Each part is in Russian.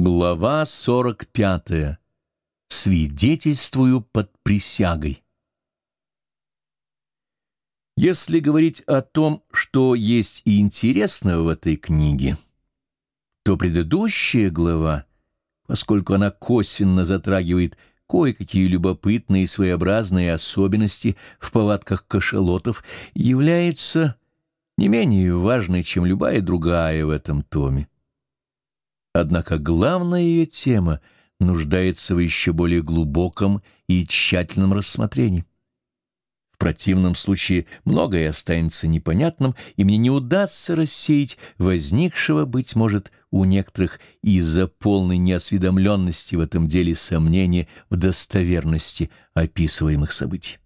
Глава 45. Свидетельствую под присягой. Если говорить о том, что есть и интересного в этой книге, то предыдущая глава, поскольку она косвенно затрагивает кое-какие любопытные своеобразные особенности в повадках кашалотов, является не менее важной, чем любая другая в этом томе. Однако главная ее тема нуждается в еще более глубоком и тщательном рассмотрении. В противном случае многое останется непонятным, и мне не удастся рассеять возникшего, быть может, у некоторых из-за полной неосведомленности в этом деле сомнения в достоверности описываемых событий.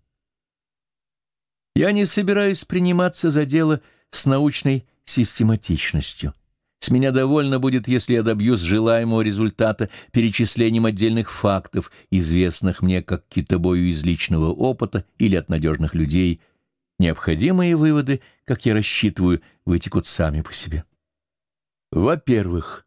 Я не собираюсь приниматься за дело с научной систематичностью. С меня довольно будет, если я добьюсь желаемого результата перечислением отдельных фактов, известных мне как китобою из личного опыта или от надежных людей. Необходимые выводы, как я рассчитываю, вытекут сами по себе. Во-первых,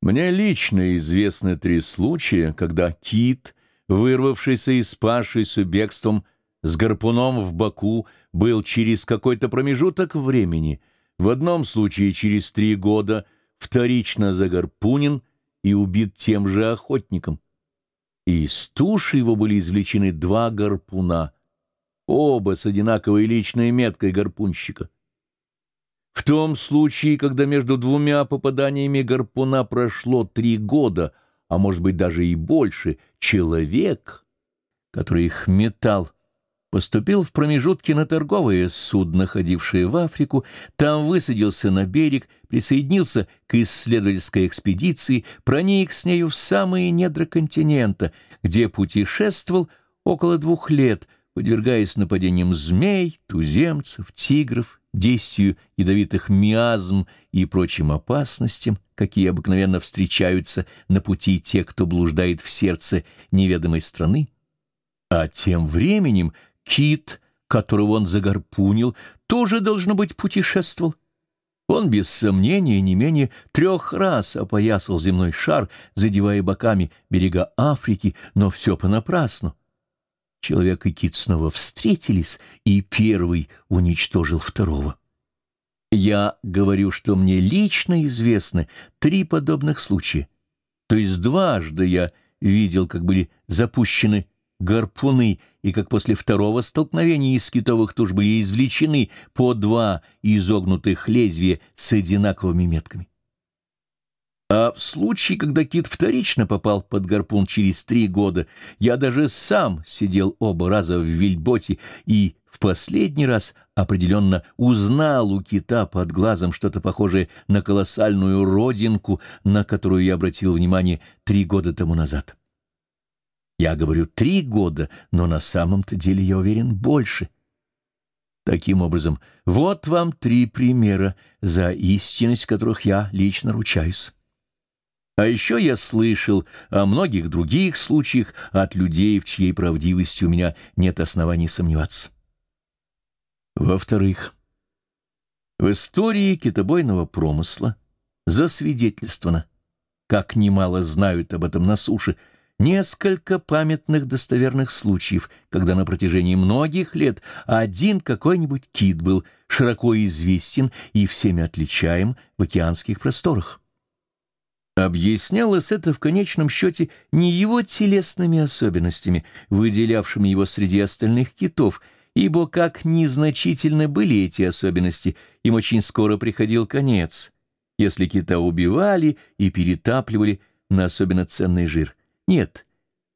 мне лично известны три случая, когда кит, вырвавшийся и спасшийся бегством с гарпуном в боку, был через какой-то промежуток времени — в одном случае через три года вторично загарпунен и убит тем же охотником. И из туши его были извлечены два гарпуна, оба с одинаковой личной меткой гарпунщика. В том случае, когда между двумя попаданиями гарпуна прошло три года, а может быть даже и больше, человек, который их метал, поступил в промежутке на торговое судно, ходившее в Африку, там высадился на берег, присоединился к исследовательской экспедиции, проник с нею в самые недра континента, где путешествовал около двух лет, подвергаясь нападениям змей, туземцев, тигров, действию ядовитых миазм и прочим опасностям, какие обыкновенно встречаются на пути тех, кто блуждает в сердце неведомой страны. А тем временем Кит, которого он загарпунил, тоже, должно быть, путешествовал. Он, без сомнения, не менее трех раз опоясал земной шар, задевая боками берега Африки, но все понапрасну. Человек и кит снова встретились, и первый уничтожил второго. Я говорю, что мне лично известны три подобных случая. То есть дважды я видел, как были запущены гарпуны, и как после второго столкновения из китовых туш были извлечены по два изогнутых лезвия с одинаковыми метками. А в случае, когда кит вторично попал под гарпун через три года, я даже сам сидел оба раза в вельботе и в последний раз определенно узнал у кита под глазом что-то похожее на колоссальную родинку, на которую я обратил внимание три года тому назад. Я говорю три года, но на самом-то деле я уверен больше. Таким образом, вот вам три примера, за истинность которых я лично ручаюсь. А еще я слышал о многих других случаях от людей, в чьей правдивости у меня нет оснований сомневаться. Во-вторых, в истории китобойного промысла засвидетельствовано, как немало знают об этом на суше, несколько памятных достоверных случаев, когда на протяжении многих лет один какой-нибудь кит был широко известен и всеми отличаем в океанских просторах. Объяснялось это в конечном счете не его телесными особенностями, выделявшими его среди остальных китов, ибо как незначительны были эти особенности, им очень скоро приходил конец, если кита убивали и перетапливали на особенно ценный жир – нет,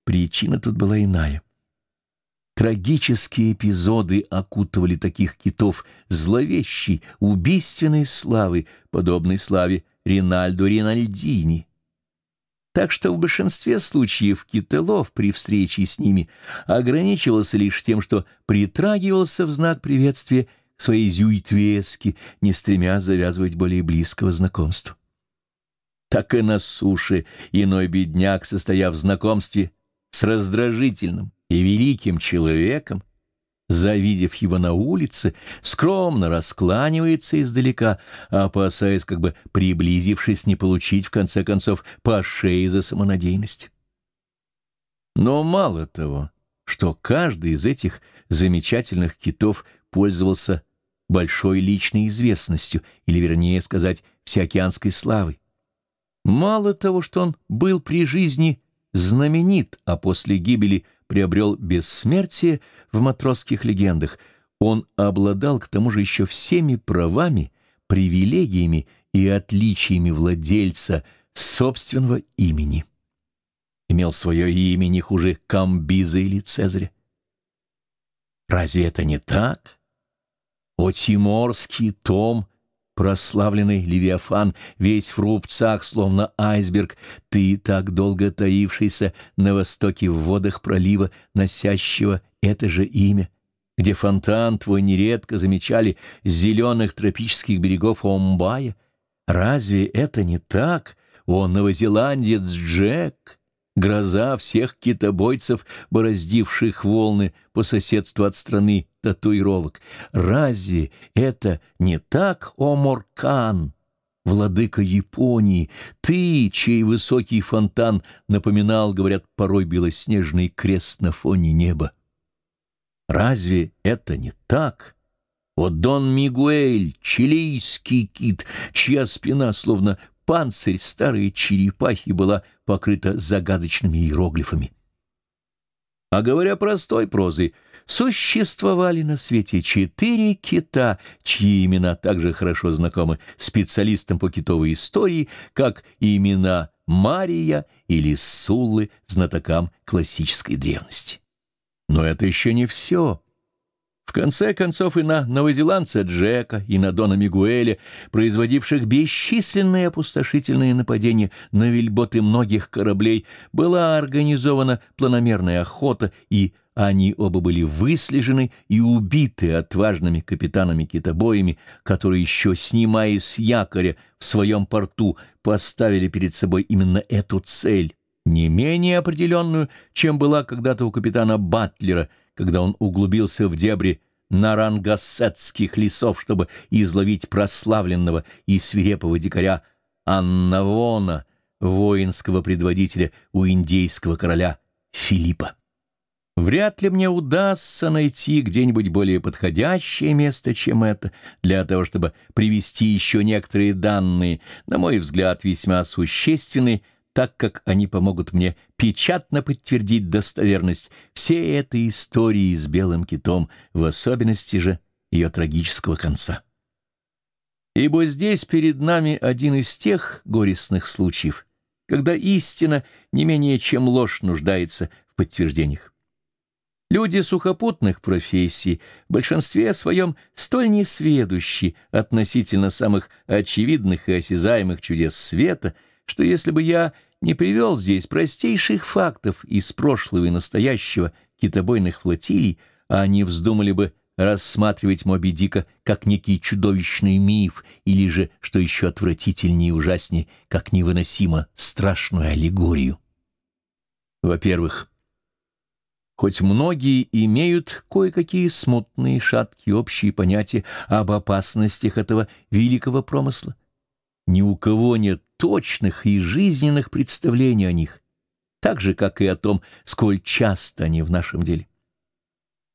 причина тут была иная. Трагические эпизоды окутывали таких китов зловещей, убийственной славы, подобной славе Ринальдо Ринальдини. Так что в большинстве случаев кителов при встрече с ними ограничивался лишь тем, что притрагивался в знак приветствия к своей зюитвеске, не стремя завязывать более близкого знакомства так и на суше иной бедняк, состояв в знакомстве с раздражительным и великим человеком, завидев его на улице, скромно раскланивается издалека, опасаясь, как бы приблизившись, не получить, в конце концов, по шее за самонадеянность. Но мало того, что каждый из этих замечательных китов пользовался большой личной известностью, или, вернее сказать, всеокеанской славой. Мало того, что он был при жизни знаменит, а после гибели приобрел бессмертие в матросских легендах, он обладал к тому же еще всеми правами, привилегиями и отличиями владельца собственного имени. Имел свое имя не хуже Камбиза или Цезаря. Разве это не так? О, Тиморский том — прославленный Левиафан, весь в рубцах, словно айсберг, ты, так долго таившийся на востоке в водах пролива, носящего это же имя, где фонтан твой нередко замечали с зеленых тропических берегов Омбая. Разве это не так, о новозеландец Джек?» Гроза всех китобойцев, бороздивших волны по соседству от страны татуировок. Разве это не так, о Моркан, владыка Японии, ты, чей высокий фонтан напоминал, говорят, порой белоснежный крест на фоне неба? Разве это не так? О Дон Мигуэль, чилийский кит, чья спина словно панцирь старой черепахи была покрыта загадочными иероглифами. А говоря простой прозой, существовали на свете четыре кита, чьи имена также хорошо знакомы специалистам по китовой истории, как имена Мария или Суллы, знатокам классической древности. Но это еще не все. В конце концов и на новозеландца Джека, и на Дона Мигуэля, производивших бесчисленные опустошительные нападения на вельботы многих кораблей, была организована планомерная охота, и они оба были выслежены и убиты отважными капитанами-китобоями, которые еще, снимая с якоря в своем порту, поставили перед собой именно эту цель, не менее определенную, чем была когда-то у капитана Батлера — когда он углубился в дебри нарангассетских лесов, чтобы изловить прославленного и свирепого дикаря Аннавона, воинского предводителя у индейского короля Филиппа. Вряд ли мне удастся найти где-нибудь более подходящее место, чем это, для того, чтобы привести еще некоторые данные, на мой взгляд, весьма существенные, так как они помогут мне печатно подтвердить достоверность всей этой истории с белым китом, в особенности же ее трагического конца. Ибо здесь перед нами один из тех горестных случаев, когда истина не менее чем ложь нуждается в подтверждениях. Люди сухопутных профессий в большинстве своем столь несведущи относительно самых очевидных и осязаемых чудес света, что если бы я не привел здесь простейших фактов из прошлого и настоящего китобойных флотилий, а они вздумали бы рассматривать Моби Дика как некий чудовищный миф или же, что еще отвратительнее и ужаснее, как невыносимо страшную аллегорию. Во-первых, хоть многие имеют кое-какие смутные, шаткие общие понятия об опасностях этого великого промысла, ни у кого нет точных и жизненных представлений о них, так же, как и о том, сколь часто они в нашем деле.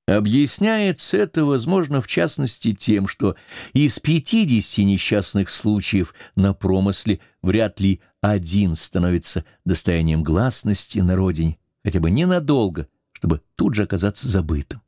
Объясняется это, возможно, в частности тем, что из 50 несчастных случаев на промысле вряд ли один становится достоянием гласности на родине, хотя бы ненадолго, чтобы тут же оказаться забытым.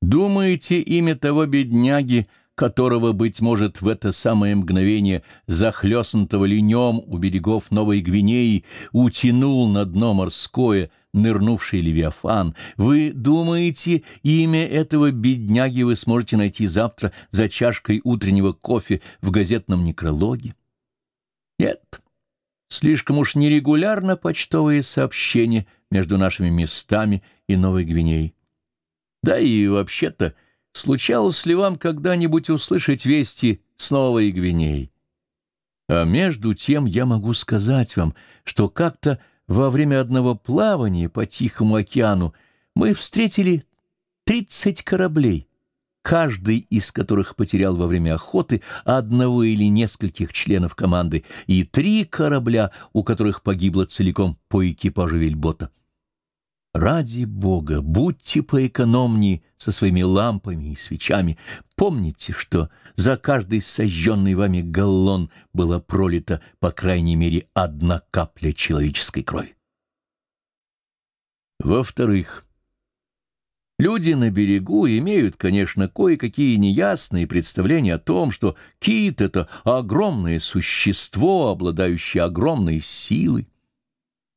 Думаете, имя того бедняги — которого, быть может, в это самое мгновение, захлестнутого ленем у берегов Новой Гвинеи, утянул на дно морское нырнувший Левиафан. Вы думаете, имя этого бедняги вы сможете найти завтра за чашкой утреннего кофе в газетном некрологе? Нет, слишком уж нерегулярно почтовые сообщения между нашими местами и Новой Гвинеей. Да и вообще-то случалось ли вам когда-нибудь услышать вести с Новой Гвинеей? А между тем я могу сказать вам, что как-то во время одного плавания по Тихому океану мы встретили Тридцать кораблей, каждый из которых потерял во время охоты одного или нескольких членов команды, и три корабля, у которых погибло целиком по экипажу вельбота. Ради Бога, будьте поэкономнее со своими лампами и свечами. Помните, что за каждый сожженный вами галлон была пролита, по крайней мере, одна капля человеческой крови. Во-вторых, люди на берегу имеют, конечно, кое-какие неясные представления о том, что кит — это огромное существо, обладающее огромной силой.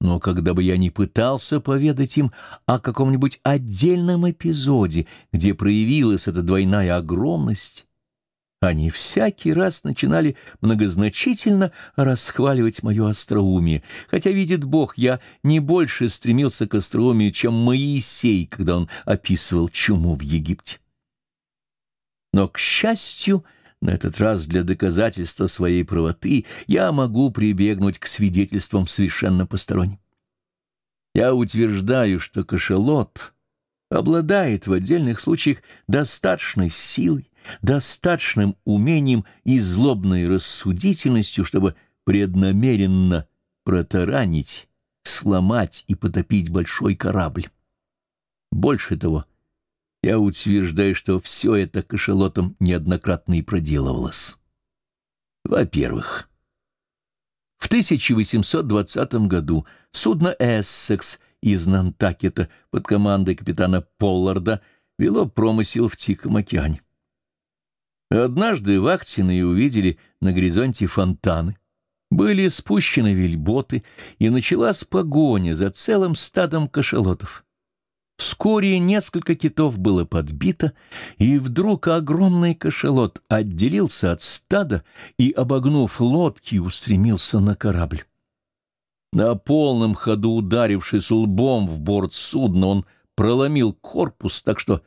Но когда бы я ни пытался поведать им о каком-нибудь отдельном эпизоде, где проявилась эта двойная огромность, они всякий раз начинали многозначительно расхваливать мое остроумие, хотя, видит Бог, я не больше стремился к остроумию, чем Моисей, когда он описывал чуму в Египте. Но, к счастью, на этот раз для доказательства своей правоты я могу прибегнуть к свидетельствам совершенно посторонним. Я утверждаю, что кошелот обладает в отдельных случаях достаточной силой, достаточным умением и злобной рассудительностью, чтобы преднамеренно протаранить, сломать и потопить большой корабль. Больше того, я утверждаю, что все это кошелотом неоднократно и проделывалось. Во-первых, в 1820 году судно «Эссекс» из Нантакета под командой капитана Полларда вело промысел в Тихом океане. Однажды вахтенные увидели на горизонте фонтаны. Были спущены вельботы, и началась погоня за целым стадом кашалотов. Вскоре несколько китов было подбито, и вдруг огромный кашалот отделился от стада и, обогнув лодки, устремился на корабль. На полном ходу ударившись лбом в борт судна, он проломил корпус, так что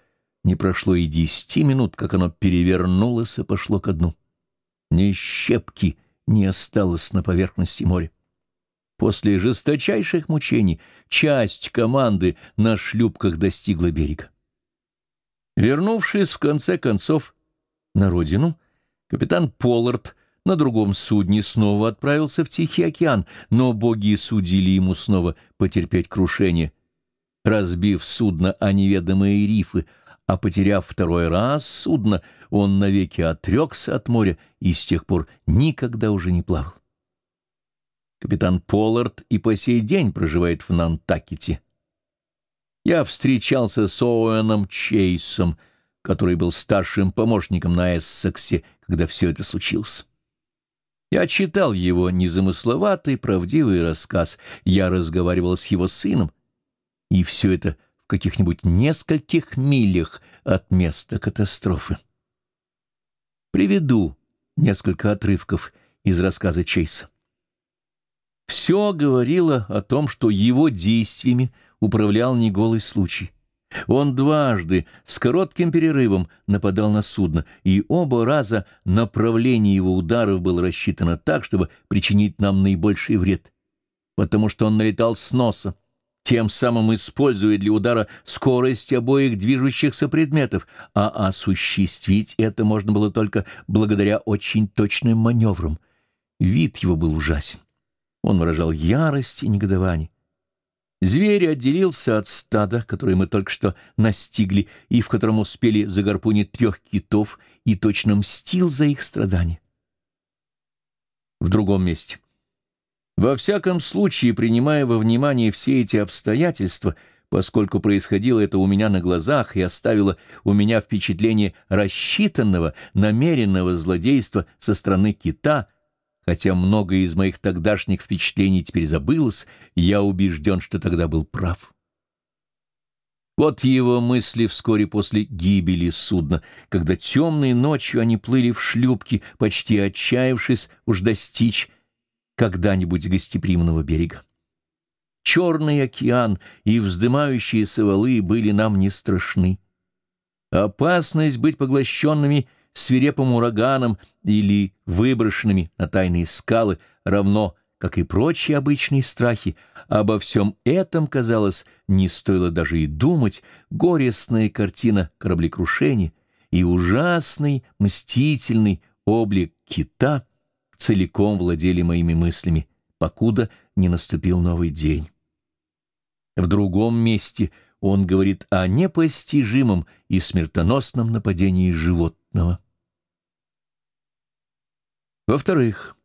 не прошло и десяти минут, как оно перевернулось и пошло ко дну. Ни щепки не осталось на поверхности моря. После жесточайших мучений часть команды на шлюпках достигла берега. Вернувшись в конце концов на родину, капитан Поллард на другом судне снова отправился в Тихий океан, но боги судили ему снова потерпеть крушение, разбив судно о неведомые рифы, а потеряв второй раз судно, он навеки отрекся от моря и с тех пор никогда уже не плавал. Капитан Поллард и по сей день проживает в Нантакете. Я встречался с Оуэном Чейсом, который был старшим помощником на Эссексе, когда все это случилось. Я читал его незамысловатый, правдивый рассказ, я разговаривал с его сыном, и все это — каких-нибудь нескольких милях от места катастрофы. Приведу несколько отрывков из рассказа Чейса. Все говорило о том, что его действиями управлял не голый случай. Он дважды с коротким перерывом нападал на судно, и оба раза направление его ударов было рассчитано так, чтобы причинить нам наибольший вред, потому что он налетал с носа, тем самым используя для удара скорость обоих движущихся предметов, а осуществить это можно было только благодаря очень точным маневрам. Вид его был ужасен. Он выражал ярость и негодование. Зверь отделился от стада, которое мы только что настигли, и в котором успели загорпунить трех китов, и точно мстил за их страдания. В другом месте. Во всяком случае, принимая во внимание все эти обстоятельства, поскольку происходило это у меня на глазах и оставило у меня впечатление рассчитанного, намеренного злодейства со стороны кита, хотя многое из моих тогдашних впечатлений теперь забылось, я убежден, что тогда был прав. Вот его мысли вскоре после гибели судна, когда темной ночью они плыли в шлюпке, почти отчаявшись уж достичь когда-нибудь гостеприимного берега. Черный океан и вздымающиеся валы были нам не страшны. Опасность быть поглощенными свирепым ураганом или выброшенными на тайные скалы равно как и прочие обычные страхи, обо всем этом, казалось, не стоило даже и думать, горестная картина кораблекрушения и ужасный, мстительный облик кита целиком владели моими мыслями, покуда не наступил новый день. В другом месте он говорит о непостижимом и смертоносном нападении животного. Во-вторых,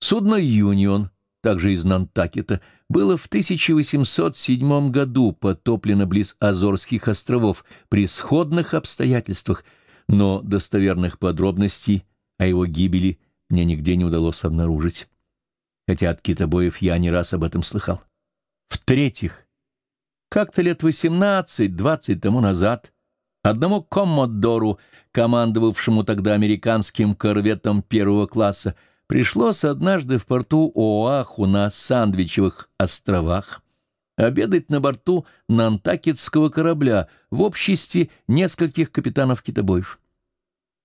судно «Юнион», также из Нантакета, было в 1807 году потоплено близ Азорских островов при сходных обстоятельствах, но достоверных подробностей о его гибели мне нигде не удалось обнаружить, хотя от китобоев я не раз об этом слыхал. В-третьих, как-то лет 18-20 тому назад одному коммодору, командовавшему тогда американским корветом первого класса, пришлось однажды в порту Оаху на Сандвичевых островах обедать на борту нантакетского корабля в обществе нескольких капитанов китобоев.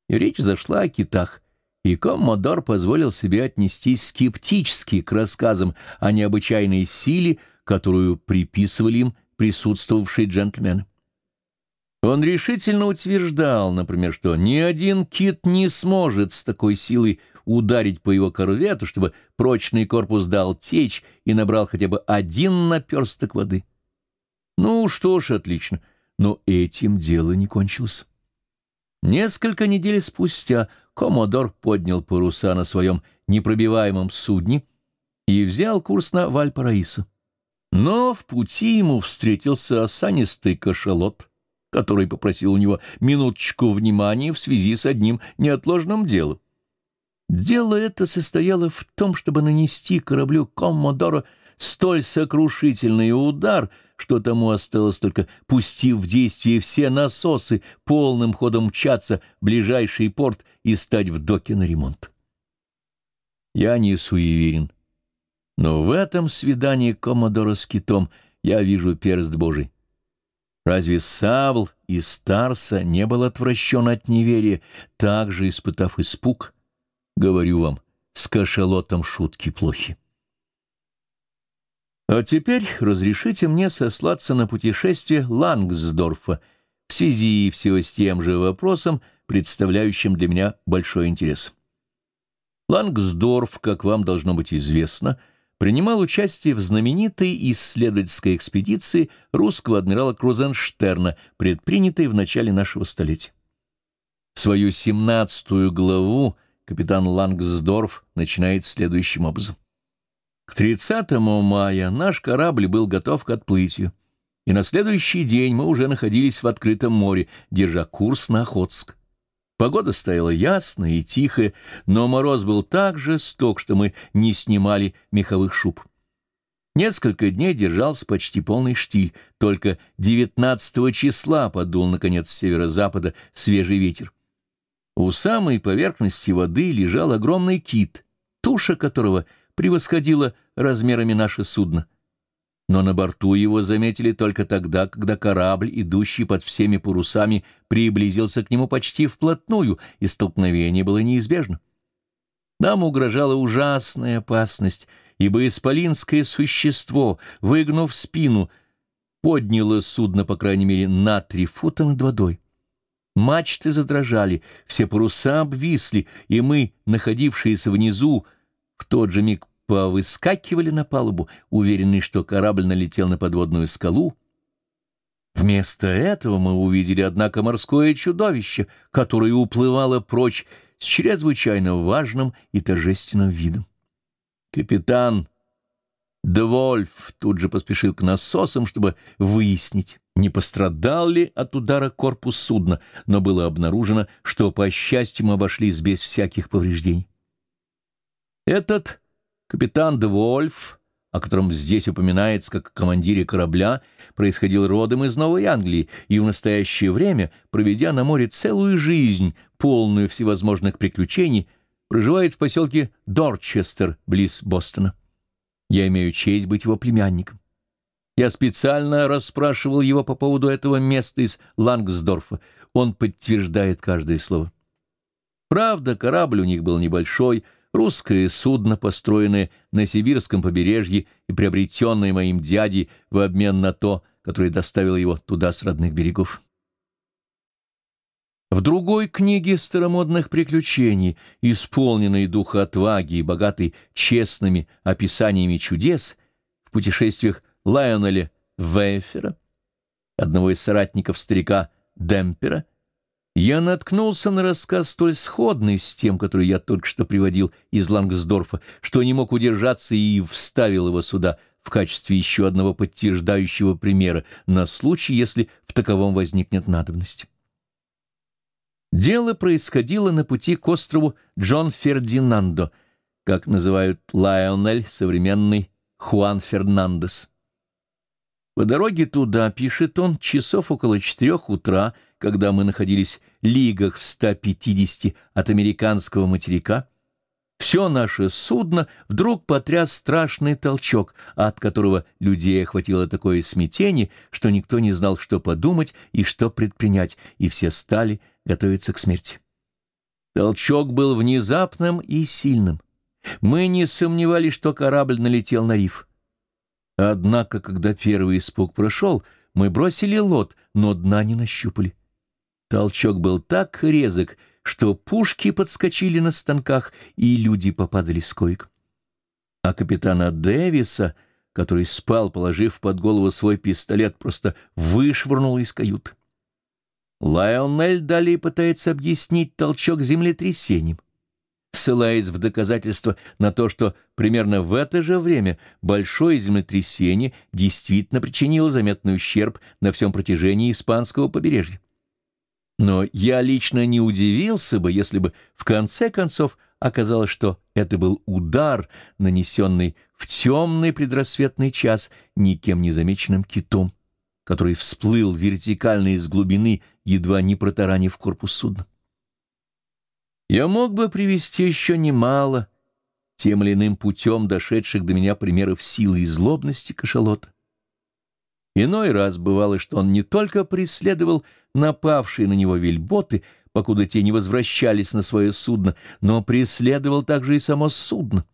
И речь зашла о китах, и коммодор позволил себе отнестись скептически к рассказам о необычайной силе, которую приписывали им присутствовавшие джентльмены. Он решительно утверждал, например, что ни один кит не сможет с такой силой ударить по его корвету, чтобы прочный корпус дал течь и набрал хотя бы один наперсток воды. Ну что ж, отлично, но этим дело не кончилось. Несколько недель спустя Комодор поднял паруса на своем непробиваемом судне и взял курс на Вальпараисо. Но в пути ему встретился осанистый кашалот, который попросил у него минуточку внимания в связи с одним неотложным делом. Дело это состояло в том, чтобы нанести кораблю Коммодоро столь сокрушительный удар, что тому осталось только, пустив в действие все насосы, полным ходом мчаться в ближайший порт и стать в доке на ремонт. Я не суеверен, но в этом свидании Коммодора с китом я вижу перст Божий. Разве Савл и Старса не был отвращен от неверия, также испытав испуг, Говорю вам, с кашалотом шутки плохи. А теперь разрешите мне сослаться на путешествие Лангсдорфа в связи всего с тем же вопросом, представляющим для меня большой интерес. Лангсдорф, как вам должно быть известно, принимал участие в знаменитой исследовательской экспедиции русского адмирала Крузенштерна, предпринятой в начале нашего столетия. Свою семнадцатую главу капитан Лангсдорф начинает следующим образом. К 30 мая наш корабль был готов к отплытию, и на следующий день мы уже находились в открытом море, держа курс на Охотск. Погода стояла ясная и тихая, но мороз был так жесток, что мы не снимали меховых шуб. Несколько дней держался почти полный штиль, только 19 числа подул, наконец, с северо-запада свежий ветер. У самой поверхности воды лежал огромный кит, туша которого превосходила размерами наше судно. Но на борту его заметили только тогда, когда корабль, идущий под всеми парусами, приблизился к нему почти вплотную, и столкновение было неизбежно. Нам угрожала ужасная опасность, ибо исполинское существо, выгнув спину, подняло судно, по крайней мере, на три фута над водой. Мачты задрожали, все паруса обвисли, и мы, находившиеся внизу, в тот же миг повыскакивали на палубу, уверенные, что корабль налетел на подводную скалу. Вместо этого мы увидели, однако, морское чудовище, которое уплывало прочь с чрезвычайно важным и торжественным видом. Капитан Девольф тут же поспешил к насосам, чтобы выяснить, не пострадал ли от удара корпус судна, но было обнаружено, что, по счастью, мы обошлись без всяких повреждений. Этот капитан Девольф, о котором здесь упоминается как командире корабля, происходил родом из Новой Англии и в настоящее время, проведя на море целую жизнь, полную всевозможных приключений, проживает в поселке Дорчестер, близ Бостона. Я имею честь быть его племянником. Я специально расспрашивал его по поводу этого места из Лангсдорфа. Он подтверждает каждое слово. Правда, корабль у них был небольшой, русское судно, построенное на сибирском побережье и приобретенное моим дядей в обмен на то, которое доставило его туда с родных берегов. В другой книге старомодных приключений, исполненной духа отваги и богатой честными описаниями чудес, в путешествиях Лайонеля Вейфера, одного из соратников старика Демпера, я наткнулся на рассказ столь сходный с тем, который я только что приводил из Лангсдорфа, что не мог удержаться и вставил его сюда в качестве еще одного подтверждающего примера на случай, если в таковом возникнет надобность. Дело происходило на пути к острову Джон Фердинандо, как называют Лайонель, современный Хуан Фернандес. По дороге туда, пишет он, часов около четырех утра, когда мы находились в лигах в 150 от американского материка, все наше судно вдруг потряс страшный толчок, от которого людей охватило такое смятение, что никто не знал, что подумать и что предпринять, и все стали готовиться к смерти. Толчок был внезапным и сильным. Мы не сомневались, что корабль налетел на риф. Однако, когда первый испуг прошел, мы бросили лот, но дна не нащупали. Толчок был так резок, что пушки подскочили на станках, и люди попадали с коек. А капитана Дэвиса, который спал, положив под голову свой пистолет, просто вышвырнул из кают. Лайонель далее пытается объяснить толчок землетрясением ссылаясь в доказательство на то, что примерно в это же время большое землетрясение действительно причинило заметный ущерб на всем протяжении испанского побережья. Но я лично не удивился бы, если бы в конце концов оказалось, что это был удар, нанесенный в темный предрассветный час никем не замеченным китом, который всплыл вертикально из глубины, едва не протаранив корпус судна. Я мог бы привести еще немало тем или иным путем дошедших до меня примеров силы и злобности кашалота. Иной раз бывало, что он не только преследовал напавшие на него вельботы, покуда те не возвращались на свое судно, но преследовал также и само судно,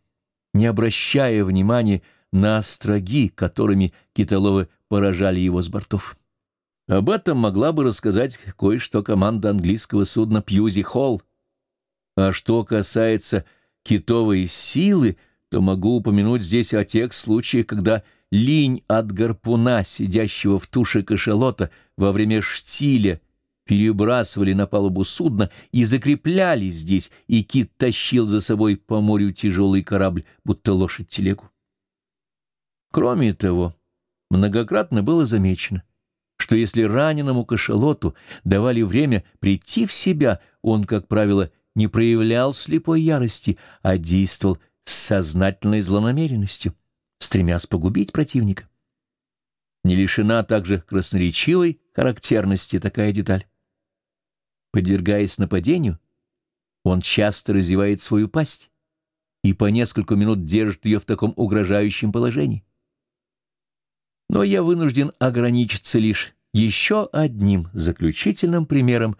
не обращая внимания на остроги, которыми китоловы поражали его с бортов. Об этом могла бы рассказать кое-что команда английского судна «Пьюзи Холл», а что касается китовой силы, то могу упомянуть здесь о тех случаях, когда линь от гарпуна, сидящего в туше кашалота, во время штиля перебрасывали на палубу судна и закрепляли здесь, и кит тащил за собой по морю тяжелый корабль, будто лошадь телегу. Кроме того, многократно было замечено, что если раненому кашалоту давали время прийти в себя, он, как правило, не проявлял слепой ярости, а действовал с сознательной злонамеренностью, стремясь погубить противника. Не лишена также красноречивой характерности такая деталь. Подвергаясь нападению, он часто разевает свою пасть и по несколько минут держит ее в таком угрожающем положении. Но я вынужден ограничиться лишь еще одним заключительным примером,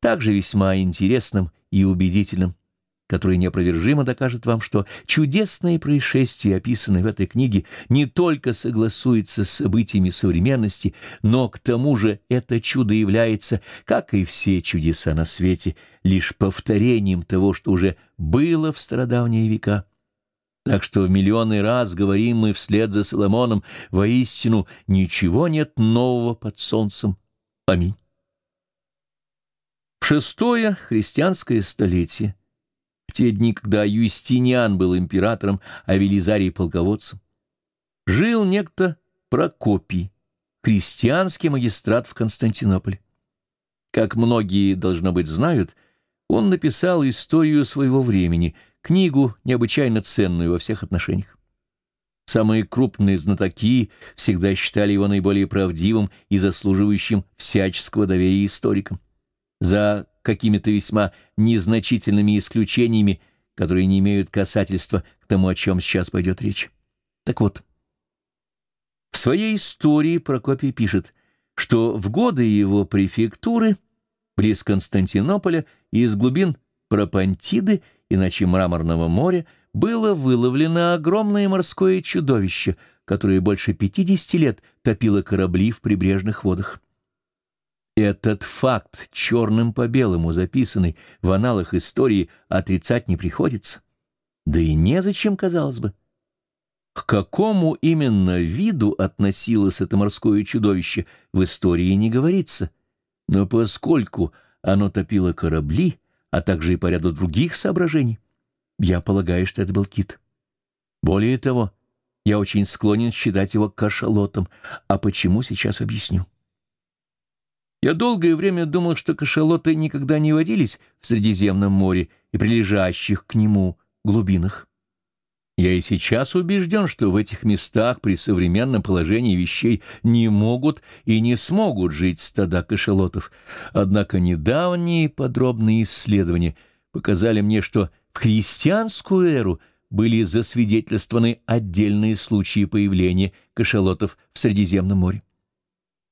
также весьма интересным и убедительным, который неопровержимо докажет вам, что чудесные происшествия, описанные в этой книге, не только согласуются с событиями современности, но к тому же это чудо является, как и все чудеса на свете, лишь повторением того, что уже было в стародавние века. Так что в миллионы раз говорим мы вслед за Соломоном, воистину ничего нет нового под солнцем. Аминь. В шестое христианское столетие, в те дни, когда Юстиниан был императором, а Велизарий — полководцем, жил некто Прокопий, христианский магистрат в Константинополе. Как многие, должно быть, знают, он написал историю своего времени, книгу, необычайно ценную во всех отношениях. Самые крупные знатоки всегда считали его наиболее правдивым и заслуживающим всяческого доверия историкам за какими-то весьма незначительными исключениями, которые не имеют касательства к тому, о чем сейчас пойдет речь. Так вот, в своей истории Прокопий пишет, что в годы его префектуры близ Константинополя из глубин Пропантиды иначе Мраморного моря, было выловлено огромное морское чудовище, которое больше 50 лет топило корабли в прибрежных водах. Этот факт, черным по белому записанный в аналах истории, отрицать не приходится. Да и незачем, казалось бы. К какому именно виду относилось это морское чудовище, в истории не говорится. Но поскольку оно топило корабли, а также и по ряду других соображений, я полагаю, что это был кит. Более того, я очень склонен считать его кашалотом, а почему сейчас объясню. Я долгое время думал, что кашалоты никогда не водились в Средиземном море и прилежащих к нему глубинах. Я и сейчас убежден, что в этих местах при современном положении вещей не могут и не смогут жить стада кашалотов. Однако недавние подробные исследования показали мне, что в христианскую эру были засвидетельствованы отдельные случаи появления кашалотов в Средиземном море.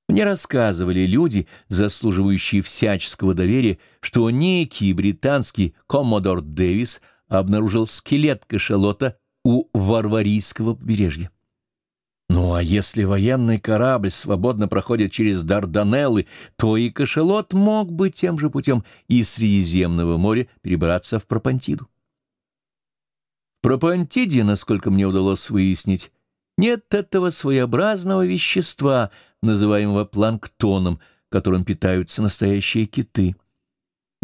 Мне рассказывали люди, заслуживающие всяческого доверия, что некий британский коммодор Дэвис обнаружил скелет кашалота у Варварийского побережья. Ну а если военный корабль свободно проходит через Дарданеллы, то и кошелот мог бы тем же путем из Средиземного моря перебраться в Пропантиду. В Пропантиде, насколько мне удалось выяснить, нет этого своеобразного вещества, называемого планктоном, которым питаются настоящие киты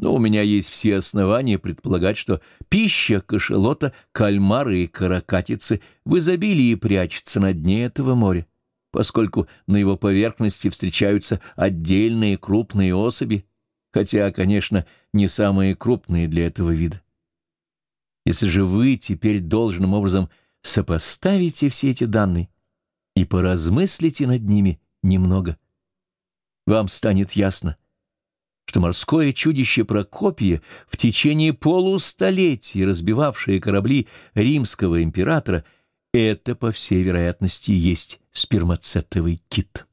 но у меня есть все основания предполагать, что пища кашалота, кальмары и каракатицы в изобилии прячется на дне этого моря, поскольку на его поверхности встречаются отдельные крупные особи, хотя, конечно, не самые крупные для этого вида. Если же вы теперь должным образом сопоставите все эти данные и поразмыслите над ними немного, вам станет ясно, что морское чудище Прокопия, в течение полустолетий разбивавшее корабли римского императора, это, по всей вероятности, есть спермацетовый кит.